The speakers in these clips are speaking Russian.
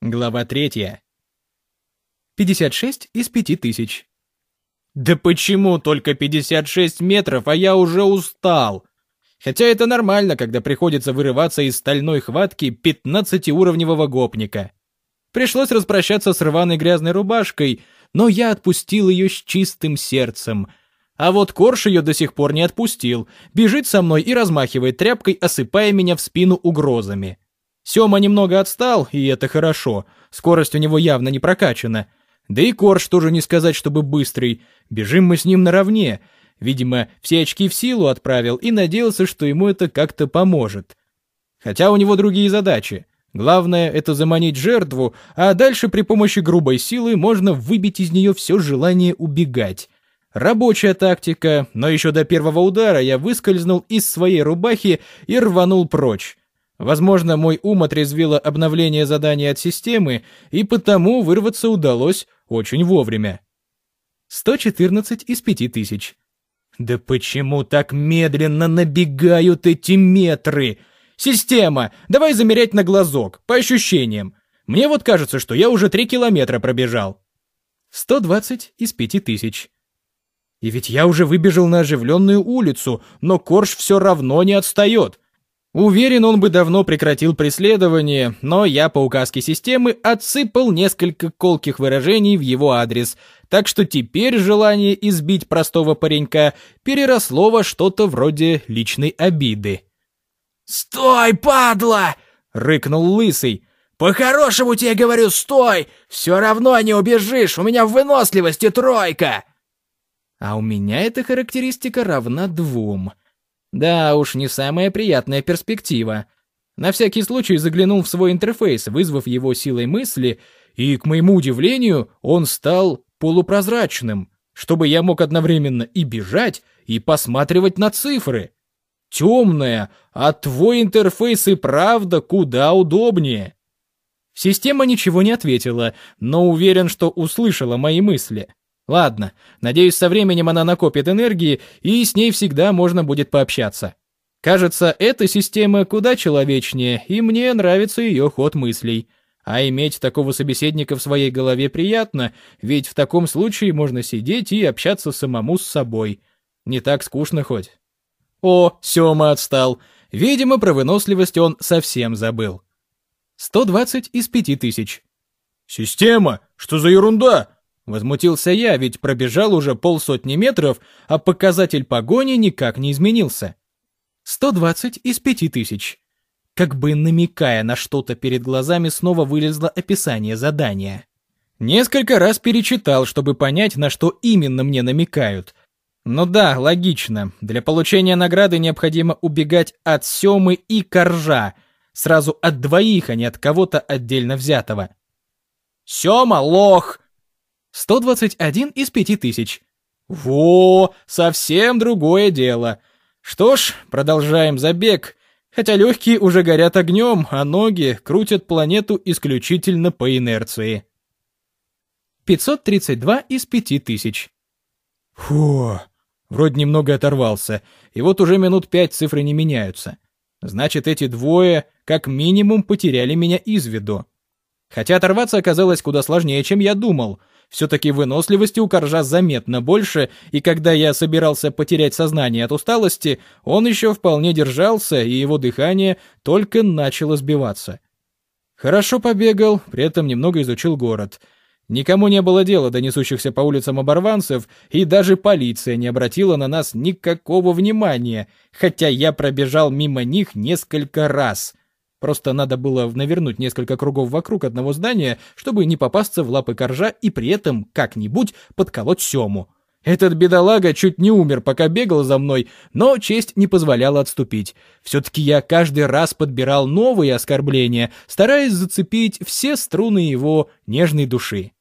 Глава третья. 56 из 5000. Да почему только 56 метров, а я уже устал? Хотя это нормально, когда приходится вырываться из стальной хватки 15-уровневого гопника. Пришлось распрощаться с рваной грязной рубашкой, но я отпустил ее с чистым сердцем. А вот Корж ее до сих пор не отпустил, бежит со мной и размахивает тряпкой, осыпая меня в спину угрозами. Сёма немного отстал, и это хорошо. Скорость у него явно не прокачана. Да и Корж тоже не сказать, чтобы быстрый. Бежим мы с ним наравне. Видимо, все очки в силу отправил и надеялся, что ему это как-то поможет. Хотя у него другие задачи. Главное — это заманить жертву, а дальше при помощи грубой силы можно выбить из нее все желание убегать. Рабочая тактика, но еще до первого удара я выскользнул из своей рубахи и рванул прочь. Возможно, мой ум отрезвило обновление задания от системы, и потому вырваться удалось очень вовремя. 114 из 5000. Да почему так медленно набегают эти метры? Система, давай замерять на глазок, по ощущениям. Мне вот кажется, что я уже 3 километра пробежал. 120 из 5000. И ведь я уже выбежал на оживленную улицу, но Корж все равно не отстает. Уверен, он бы давно прекратил преследование, но я по указке системы отсыпал несколько колких выражений в его адрес, так что теперь желание избить простого паренька переросло во что-то вроде личной обиды. «Стой, падла!» — рыкнул Лысый. «По-хорошему тебе говорю, стой! Все равно не убежишь, у меня в выносливости тройка!» А у меня эта характеристика равна двум — да уж, не самая приятная перспектива. На всякий случай заглянул в свой интерфейс, вызвав его силой мысли, и, к моему удивлению, он стал полупрозрачным, чтобы я мог одновременно и бежать, и посматривать на цифры. Темная, а твой интерфейс и правда куда удобнее. Система ничего не ответила, но уверен, что услышала мои мысли. Ладно, надеюсь, со временем она накопит энергии, и с ней всегда можно будет пообщаться. Кажется, эта система куда человечнее, и мне нравится ее ход мыслей. А иметь такого собеседника в своей голове приятно, ведь в таком случае можно сидеть и общаться самому с собой. Не так скучно хоть. О, Сёма отстал. Видимо, про выносливость он совсем забыл. 120 из 5000. «Система! Что за ерунда?» Возмутился я, ведь пробежал уже полсотни метров, а показатель погони никак не изменился. 120 из 5000. Как бы намекая на что-то перед глазами, снова вылезло описание задания. Несколько раз перечитал, чтобы понять, на что именно мне намекают. Ну да, логично. Для получения награды необходимо убегать от Семы и Коржа. Сразу от двоих, а не от кого-то отдельно взятого. «Сема, лох!» 121 из 5000. Во, совсем другое дело. Что ж, продолжаем забег. Хотя легкие уже горят огнем, а ноги крутят планету исключительно по инерции. 532 из 5000. Фу, вроде немного оторвался, и вот уже минут пять цифры не меняются. Значит, эти двое как минимум потеряли меня из виду. Хотя оторваться оказалось куда сложнее, чем я думал — все-таки выносливости у Коржа заметно больше, и когда я собирался потерять сознание от усталости, он еще вполне держался, и его дыхание только начало сбиваться. Хорошо побегал, при этом немного изучил город. Никому не было дела до несущихся по улицам оборванцев, и даже полиция не обратила на нас никакого внимания, хотя я пробежал мимо них несколько раз. Просто надо было навернуть несколько кругов вокруг одного здания, чтобы не попасться в лапы коржа и при этом как-нибудь подколоть Сему. Этот бедолага чуть не умер, пока бегал за мной, но честь не позволяла отступить. Все-таки я каждый раз подбирал новые оскорбления, стараясь зацепить все струны его нежной души.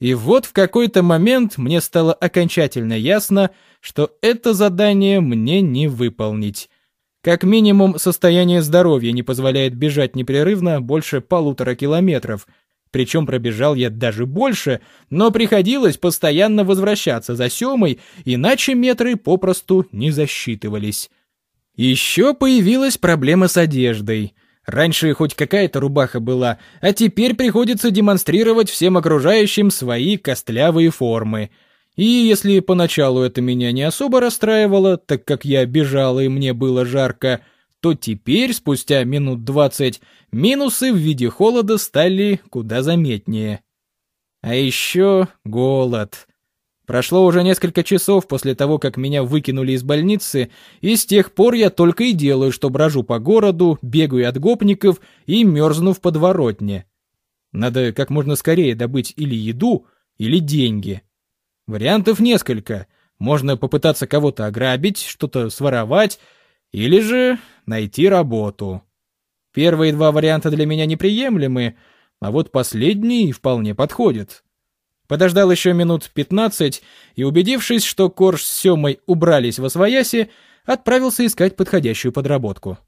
И вот в какой-то момент мне стало окончательно ясно, что это задание мне не выполнить. Как минимум, состояние здоровья не позволяет бежать непрерывно больше полутора километров. Причем пробежал я даже больше, но приходилось постоянно возвращаться за Семой, иначе метры попросту не засчитывались. Еще появилась проблема с одеждой. Раньше хоть какая-то рубаха была, а теперь приходится демонстрировать всем окружающим свои костлявые формы. И если поначалу это меня не особо расстраивало, так как я бежал и мне было жарко, то теперь, спустя минут двадцать, минусы в виде холода стали куда заметнее. А еще голод. Прошло уже несколько часов после того, как меня выкинули из больницы, и с тех пор я только и делаю, что брожу по городу, бегаю от гопников и мерзну в подворотне. Надо как можно скорее добыть или еду, или деньги. Вариантов несколько. Можно попытаться кого-то ограбить, что-то своровать, или же найти работу. Первые два варианта для меня неприемлемы, а вот последний вполне подходит. Подождал еще минут пятнадцать и, убедившись, что Корж с Семой убрались во свояси, отправился искать подходящую подработку.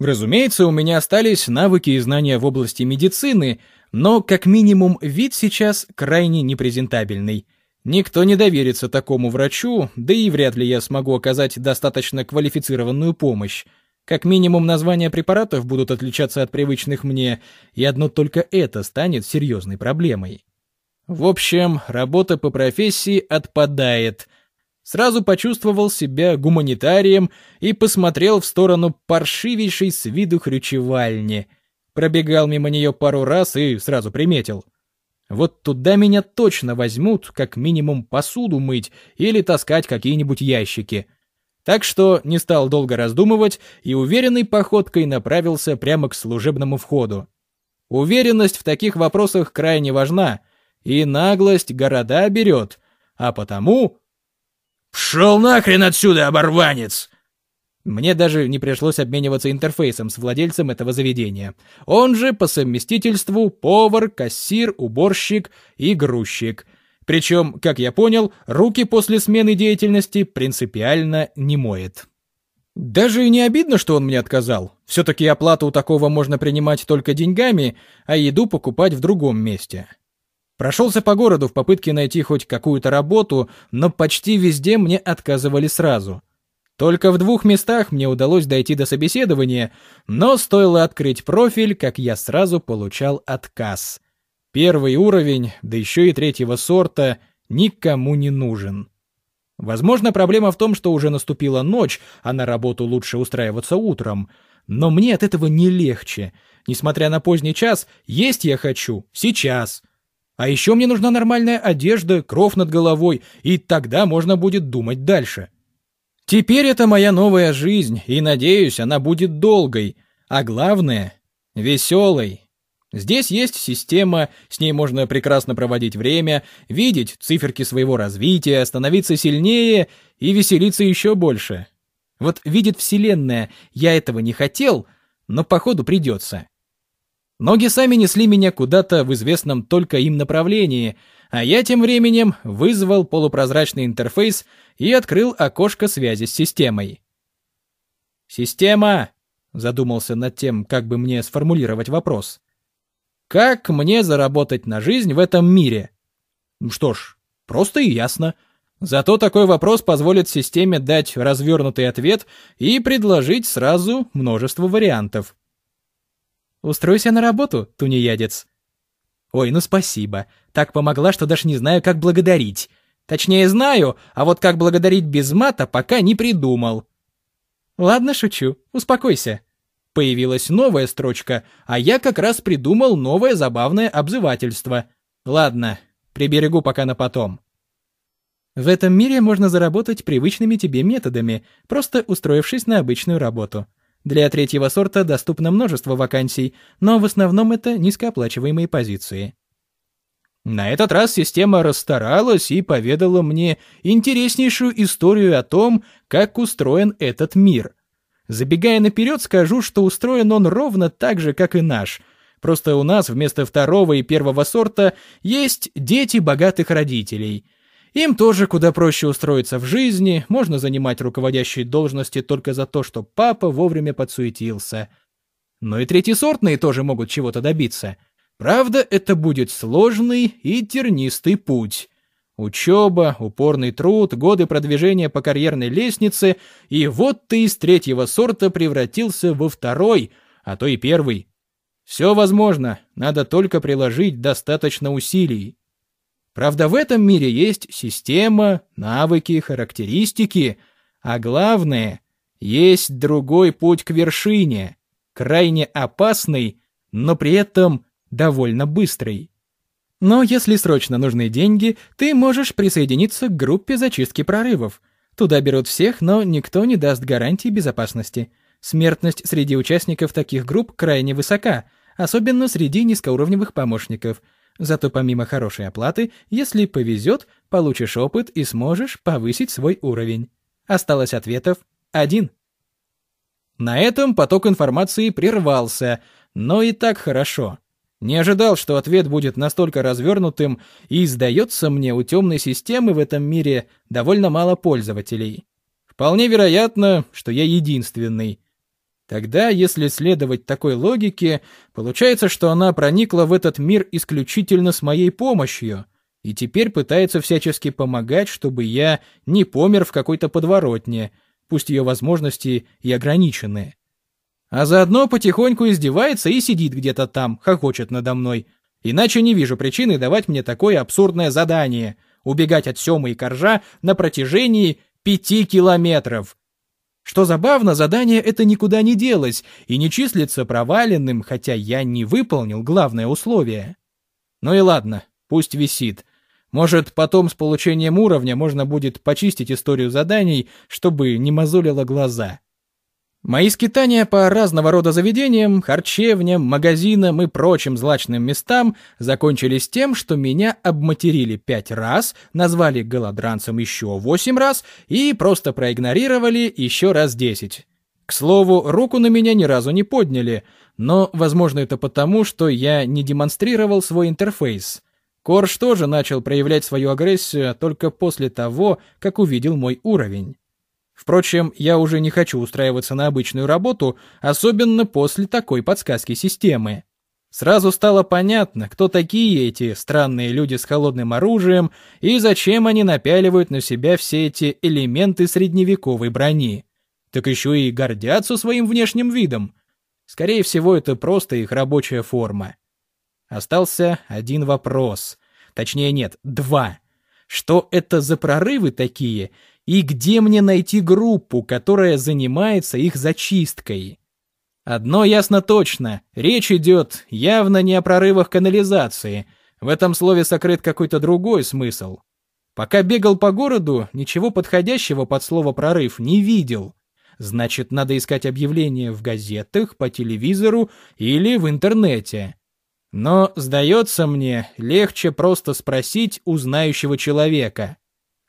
Разумеется, у меня остались навыки и знания в области медицины, но, как минимум, вид сейчас крайне непрезентабельный. Никто не доверится такому врачу, да и вряд ли я смогу оказать достаточно квалифицированную помощь. Как минимум, названия препаратов будут отличаться от привычных мне, и одно только это станет серьезной проблемой. В общем, работа по профессии отпадает. Сразу почувствовал себя гуманитарием и посмотрел в сторону паршивейшей с виду хрючевальни. Пробегал мимо нее пару раз и сразу приметил. Вот туда меня точно возьмут, как минимум посуду мыть или таскать какие-нибудь ящики. Так что не стал долго раздумывать и уверенной походкой направился прямо к служебному входу. Уверенность в таких вопросах крайне важна — и наглость города берет, а потому... «Пшел нахрен отсюда, оборванец!» Мне даже не пришлось обмениваться интерфейсом с владельцем этого заведения. Он же по совместительству повар, кассир, уборщик и грузчик. Причем, как я понял, руки после смены деятельности принципиально не моет. Даже и не обидно, что он мне отказал. Все-таки оплату у такого можно принимать только деньгами, а еду покупать в другом месте. Прошелся по городу в попытке найти хоть какую-то работу, но почти везде мне отказывали сразу. Только в двух местах мне удалось дойти до собеседования, но стоило открыть профиль, как я сразу получал отказ. Первый уровень, да еще и третьего сорта, никому не нужен. Возможно, проблема в том, что уже наступила ночь, а на работу лучше устраиваться утром. Но мне от этого не легче. Несмотря на поздний час, есть я хочу сейчас. А еще мне нужна нормальная одежда, кров над головой, и тогда можно будет думать дальше. Теперь это моя новая жизнь, и, надеюсь, она будет долгой, а главное — веселой. Здесь есть система, с ней можно прекрасно проводить время, видеть циферки своего развития, становиться сильнее и веселиться еще больше. Вот видит Вселенная, я этого не хотел, но походу придется. Ноги сами несли меня куда-то в известном только им направлении, а я тем временем вызвал полупрозрачный интерфейс и открыл окошко связи с системой. «Система!» — задумался над тем, как бы мне сформулировать вопрос. «Как мне заработать на жизнь в этом мире?» Что ж, просто и ясно. Зато такой вопрос позволит системе дать развернутый ответ и предложить сразу множество вариантов. Устройся на работу, тунеядец. Ой, ну спасибо. Так помогла, что даже не знаю, как благодарить. Точнее, знаю, а вот как благодарить без мата пока не придумал. Ладно, шучу. Успокойся. Появилась новая строчка, а я как раз придумал новое забавное обзывательство. Ладно, приберегу пока на потом. В этом мире можно заработать привычными тебе методами, просто устроившись на обычную работу. Для третьего сорта доступно множество вакансий, но в основном это низкооплачиваемые позиции. На этот раз система расстаралась и поведала мне интереснейшую историю о том, как устроен этот мир. Забегая наперед, скажу, что устроен он ровно так же, как и наш. Просто у нас вместо второго и первого сорта есть дети богатых родителей — им тоже куда проще устроиться в жизни, можно занимать руководящие должности только за то, что папа вовремя подсуетился. Но и третьесортные тоже могут чего-то добиться. Правда, это будет сложный и тернистый путь. Учеба, упорный труд, годы продвижения по карьерной лестнице, и вот ты из третьего сорта превратился во второй, а то и первый. Все возможно, надо только приложить достаточно усилий. Правда, в этом мире есть система, навыки, характеристики, а главное, есть другой путь к вершине, крайне опасный, но при этом довольно быстрый. Но если срочно нужны деньги, ты можешь присоединиться к группе зачистки прорывов. Туда берут всех, но никто не даст гарантии безопасности. Смертность среди участников таких групп крайне высока, особенно среди низкоуровневых помощников. Зато помимо хорошей оплаты, если повезет, получишь опыт и сможешь повысить свой уровень. Осталось ответов один. На этом поток информации прервался, но и так хорошо. Не ожидал, что ответ будет настолько развернутым, и, сдается мне, у темной системы в этом мире довольно мало пользователей. Вполне вероятно, что я единственный. Тогда, если следовать такой логике, получается, что она проникла в этот мир исключительно с моей помощью, и теперь пытается всячески помогать, чтобы я не помер в какой-то подворотне, пусть ее возможности и ограничены. А заодно потихоньку издевается и сидит где-то там, хохочет надо мной. Иначе не вижу причины давать мне такое абсурдное задание — убегать от Семы и Коржа на протяжении пяти километров. Что забавно, задание это никуда не делось и не числится проваленным, хотя я не выполнил главное условие. Ну и ладно, пусть висит. Может, потом с получением уровня можно будет почистить историю заданий, чтобы не мозолило глаза. Мои скитания по разного рода заведениям, харчевням, магазинам и прочим злачным местам закончились тем, что меня обматерили пять раз, назвали голодранцем еще восемь раз и просто проигнорировали еще раз десять. К слову, руку на меня ни разу не подняли, но, возможно, это потому, что я не демонстрировал свой интерфейс. Корж тоже начал проявлять свою агрессию только после того, как увидел мой уровень. Впрочем, я уже не хочу устраиваться на обычную работу, особенно после такой подсказки системы. Сразу стало понятно, кто такие эти странные люди с холодным оружием и зачем они напяливают на себя все эти элементы средневековой брони. Так еще и гордятся своим внешним видом. Скорее всего, это просто их рабочая форма. Остался один вопрос. Точнее, нет, два. Что это за прорывы такие, и где мне найти группу, которая занимается их зачисткой? Одно ясно точно, речь идет явно не о прорывах канализации, в этом слове сокрыт какой-то другой смысл. Пока бегал по городу, ничего подходящего под слово «прорыв» не видел. Значит, надо искать объявления в газетах, по телевизору или в интернете. Но, сдается мне, легче просто спросить у знающего человека.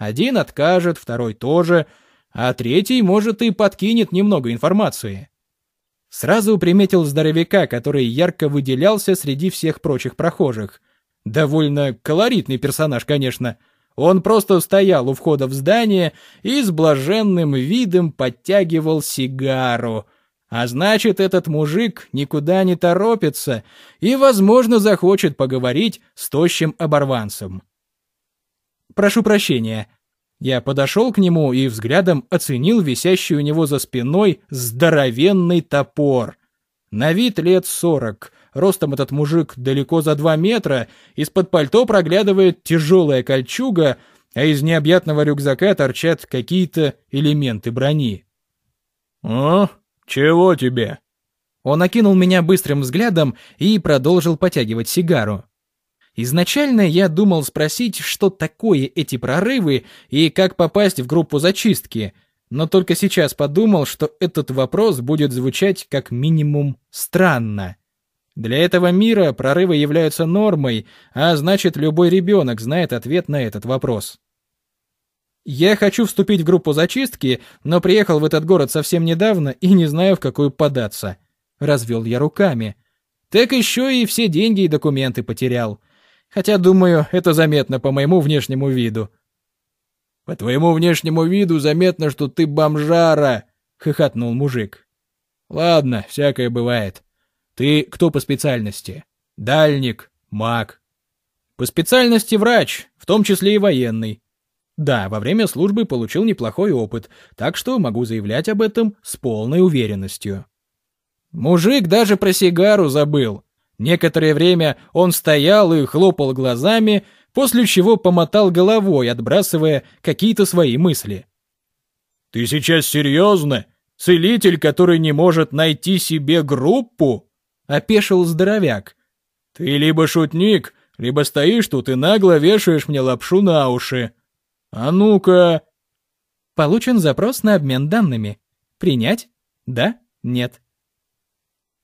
Один откажет, второй тоже, а третий, может, и подкинет немного информации. Сразу приметил здоровяка, который ярко выделялся среди всех прочих прохожих. Довольно колоритный персонаж, конечно. Он просто стоял у входа в здание и с блаженным видом подтягивал сигару. А значит, этот мужик никуда не торопится и, возможно, захочет поговорить с тощим оборванцем. Прошу прощения». Я подошел к нему и взглядом оценил висящий у него за спиной здоровенный топор. На вид лет сорок. Ростом этот мужик далеко за два метра, из-под пальто проглядывает тяжелая кольчуга, а из необъятного рюкзака торчат какие-то элементы брони. «О, чего тебе?» Он окинул меня быстрым взглядом и продолжил потягивать сигару. Изначально я думал спросить, что такое эти прорывы и как попасть в группу зачистки, но только сейчас подумал, что этот вопрос будет звучать как минимум странно. Для этого мира прорывы являются нормой, а значит любой ребенок знает ответ на этот вопрос. Я хочу вступить в группу зачистки, но приехал в этот город совсем недавно и не знаю, в какую податься. Развел я руками. Так еще и все деньги и документы потерял. Хотя, думаю, это заметно по моему внешнему виду. «По твоему внешнему виду заметно, что ты бомжара!» — хохотнул мужик. «Ладно, всякое бывает. Ты кто по специальности? Дальник? Маг?» «По специальности врач, в том числе и военный. Да, во время службы получил неплохой опыт, так что могу заявлять об этом с полной уверенностью». Мужик даже про сигару забыл. Некоторое время он стоял и хлопал глазами, после чего помотал головой, отбрасывая какие-то свои мысли. «Ты сейчас серьезно? Целитель, который не может найти себе группу?» — опешил здоровяк. «Ты либо шутник, либо стоишь тут и нагло вешаешь мне лапшу на уши. А ну-ка...» Получен запрос на обмен данными. Принять? Да? Нет?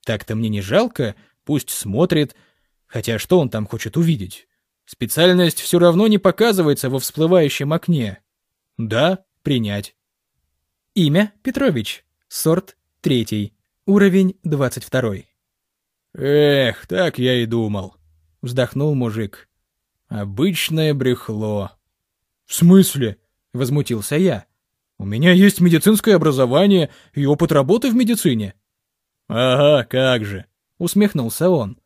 Так-то мне не жалко, пусть смотрит. Хотя что он там хочет увидеть? Специальность все равно не показывается во всплывающем окне. Да, принять. Имя Петрович. Сорт третий. Уровень двадцать второй. Эх, так я и думал. Вздохнул мужик. Обычное брехло. В смысле? Возмутился я. У меня есть медицинское образование и опыт работы в медицине. Ага, как же. Усмехнулся он.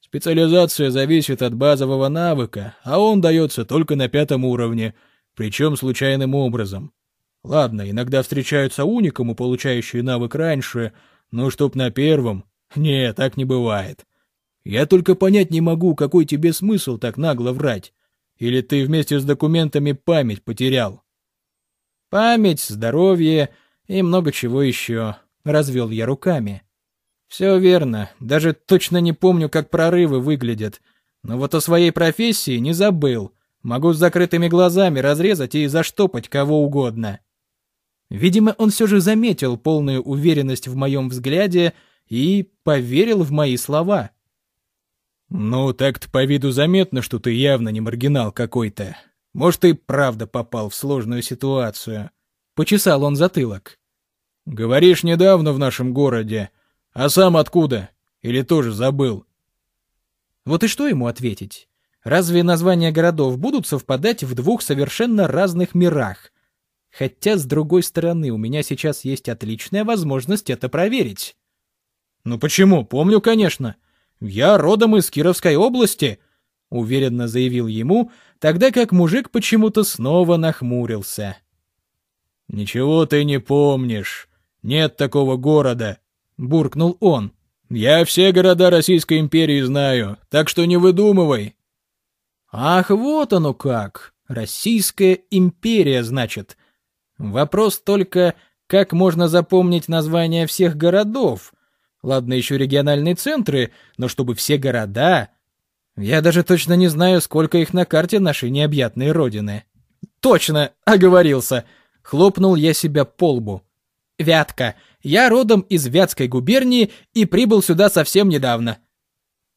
Специализация зависит от базового навыка, а он дается только на пятом уровне, причем случайным образом. Ладно, иногда встречаются уникумы, получающие навык раньше, но чтоб на первом... Не, так не бывает. Я только понять не могу, какой тебе смысл так нагло врать. Или ты вместе с документами память потерял? Память, здоровье и много чего еще. Развел я руками. Все верно, даже точно не помню, как прорывы выглядят. Но вот о своей профессии не забыл. Могу с закрытыми глазами разрезать и заштопать кого угодно. Видимо, он все же заметил полную уверенность в моем взгляде и поверил в мои слова. «Ну, так-то по виду заметно, что ты явно не маргинал какой-то. Может, и правда попал в сложную ситуацию». Почесал он затылок. «Говоришь, недавно в нашем городе. А сам откуда? Или тоже забыл? Вот и что ему ответить? Разве названия городов будут совпадать в двух совершенно разных мирах? Хотя, с другой стороны, у меня сейчас есть отличная возможность это проверить. Ну почему? Помню, конечно. Я родом из Кировской области, уверенно заявил ему, тогда как мужик почему-то снова нахмурился. Ничего ты не помнишь. Нет такого города. — буркнул он. «Я все города Российской империи знаю, так что не выдумывай». «Ах, вот оно как! Российская империя, значит. Вопрос только, как можно запомнить названия всех городов? Ладно, еще региональные центры, но чтобы все города... Я даже точно не знаю, сколько их на карте нашей необъятной родины». «Точно, оговорился!» — хлопнул я себя по лбу. «Вятка. Я родом из Вятской губернии и прибыл сюда совсем недавно.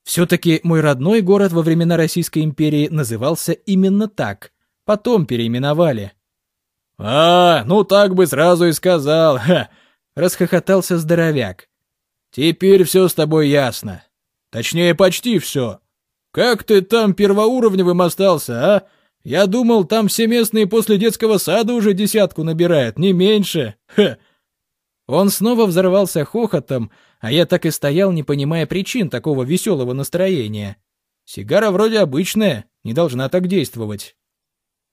Все-таки мой родной город во времена Российской империи назывался именно так. Потом переименовали. «А, ну так бы сразу и сказал, ха!» — расхохотался здоровяк. «Теперь все с тобой ясно. Точнее, почти все. Как ты там первоуровневым остался, а? Я думал, там все местные после детского сада уже десятку набирают, не меньше. Ха!» Он снова взорвался хохотом, а я так и стоял, не понимая причин такого веселого настроения. Сигара вроде обычная, не должна так действовать.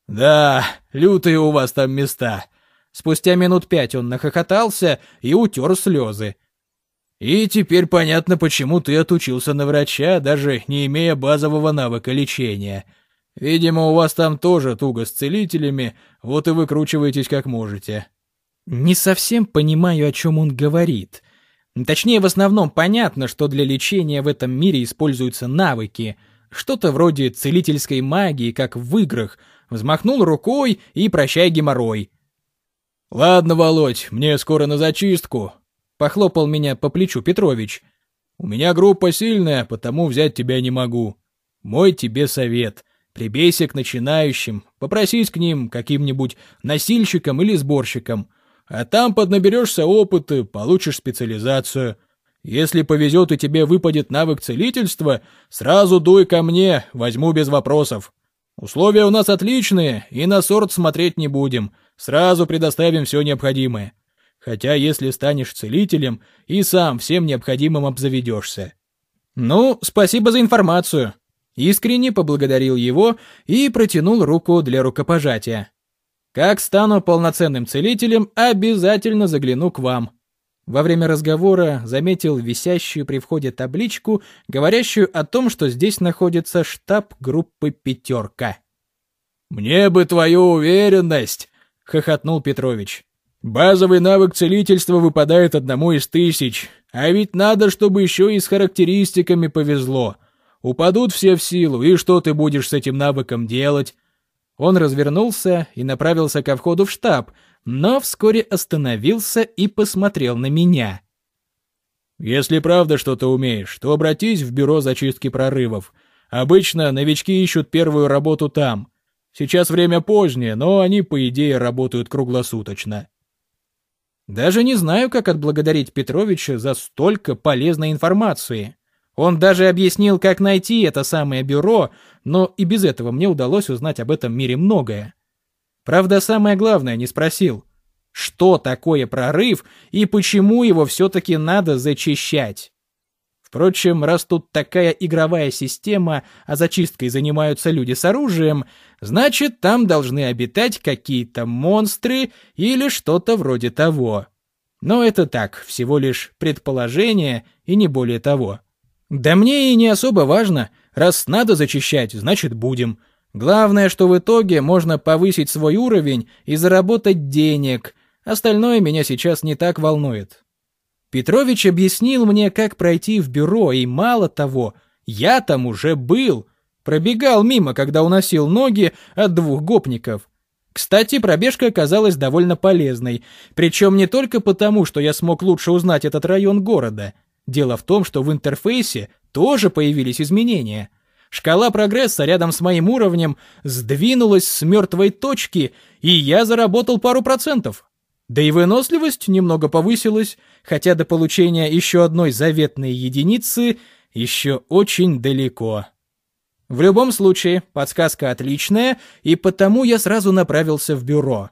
«Да, лютые у вас там места». Спустя минут пять он нахохотался и утер слезы. «И теперь понятно, почему ты отучился на врача, даже не имея базового навыка лечения. Видимо, у вас там тоже туго с целителями, вот и выкручиваетесь как можете». Не совсем понимаю, о чем он говорит. Точнее, в основном понятно, что для лечения в этом мире используются навыки. Что-то вроде целительской магии, как в играх. Взмахнул рукой и прощай геморрой. «Ладно, Володь, мне скоро на зачистку», — похлопал меня по плечу Петрович. «У меня группа сильная, потому взять тебя не могу. Мой тебе совет. Прибейся к начинающим, попросись к ним каким-нибудь носильщикам или сборщикам. А там поднаберешься опыта, получишь специализацию. Если повезет и тебе выпадет навык целительства, сразу дуй ко мне, возьму без вопросов. Условия у нас отличные, и на сорт смотреть не будем. Сразу предоставим все необходимое. Хотя если станешь целителем, и сам всем необходимым обзаведешься. Ну, спасибо за информацию. Искренне поблагодарил его и протянул руку для рукопожатия. Как стану полноценным целителем, обязательно загляну к вам. Во время разговора заметил висящую при входе табличку, говорящую о том, что здесь находится штаб группы «Пятерка». «Мне бы твою уверенность!» — хохотнул Петрович. «Базовый навык целительства выпадает одному из тысяч, а ведь надо, чтобы еще и с характеристиками повезло. Упадут все в силу, и что ты будешь с этим навыком делать?» Он развернулся и направился ко входу в штаб, но вскоре остановился и посмотрел на меня. «Если правда что-то умеешь, то обратись в бюро зачистки прорывов. Обычно новички ищут первую работу там. Сейчас время позднее, но они, по идее, работают круглосуточно». Даже не знаю, как отблагодарить Петровича за столько полезной информации. Он даже объяснил, как найти это самое бюро, но и без этого мне удалось узнать об этом мире многое. Правда, самое главное не спросил, что такое прорыв и почему его все-таки надо зачищать. Впрочем, раз тут такая игровая система, а зачисткой занимаются люди с оружием, значит, там должны обитать какие-то монстры или что-то вроде того. Но это так, всего лишь предположение и не более того. Да мне и не особо важно, раз надо зачищать, значит будем. Главное, что в итоге можно повысить свой уровень и заработать денег. Остальное меня сейчас не так волнует. Петрович объяснил мне, как пройти в бюро, и мало того, я там уже был. Пробегал мимо, когда уносил ноги от двух гопников. Кстати, пробежка оказалась довольно полезной, причем не только потому, что я смог лучше узнать этот район города. Дело в том, что в интерфейсе тоже появились изменения. Шкала прогресса рядом с моим уровнем сдвинулась с мертвой точки, и я заработал пару процентов. Да и выносливость немного повысилась, хотя до получения еще одной заветной единицы еще очень далеко. В любом случае, подсказка отличная, и потому я сразу направился в бюро.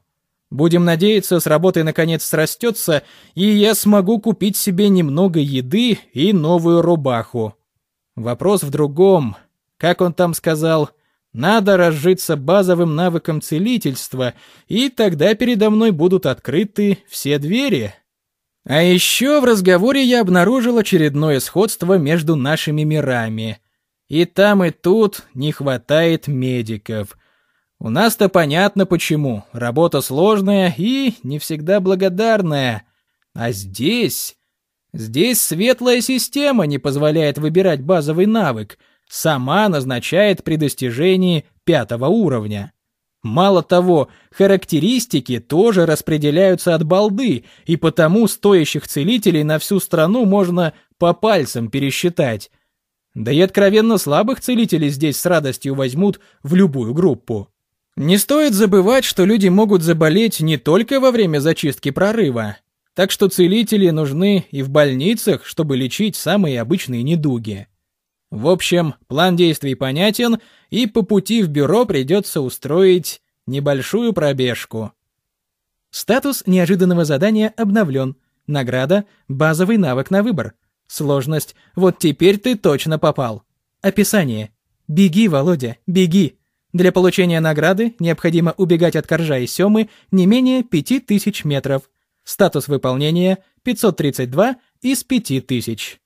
Будем надеяться, с работой наконец срастется, и я смогу купить себе немного еды и новую рубаху. Вопрос в другом. Как он там сказал, надо разжиться базовым навыком целительства, и тогда передо мной будут открыты все двери. А еще в разговоре я обнаружил очередное сходство между нашими мирами. И там, и тут не хватает медиков. У нас-то понятно почему. Работа сложная и не всегда благодарная. А здесь... Здесь светлая система не позволяет выбирать базовый навык — сама назначает при достижении пятого уровня. Мало того, характеристики тоже распределяются от балды, и потому стоящих целителей на всю страну можно по пальцам пересчитать. Да и откровенно слабых целителей здесь с радостью возьмут в любую группу. Не стоит забывать, что люди могут заболеть не только во время зачистки прорыва, так что целители нужны и в больницах, чтобы лечить самые обычные недуги. В общем, план действий понятен, и по пути в бюро придется устроить небольшую пробежку. Статус неожиданного задания обновлен. Награда — базовый навык на выбор. Сложность — вот теперь ты точно попал. Описание. Беги, Володя, беги. Для получения награды необходимо убегать от коржа и семы не менее 5000 метров. Статус выполнения — 532 из 5000.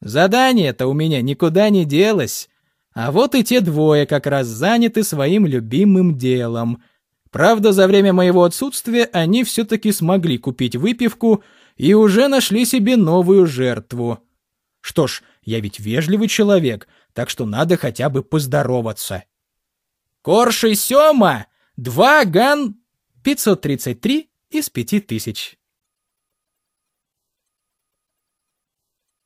Задание-то у меня никуда не делось. А вот и те двое как раз заняты своим любимым делом. Правда, за время моего отсутствия они все-таки смогли купить выпивку и уже нашли себе новую жертву. Что ж, я ведь вежливый человек, так что надо хотя бы поздороваться. Корши Сёма! Два ган... 533 из 5000.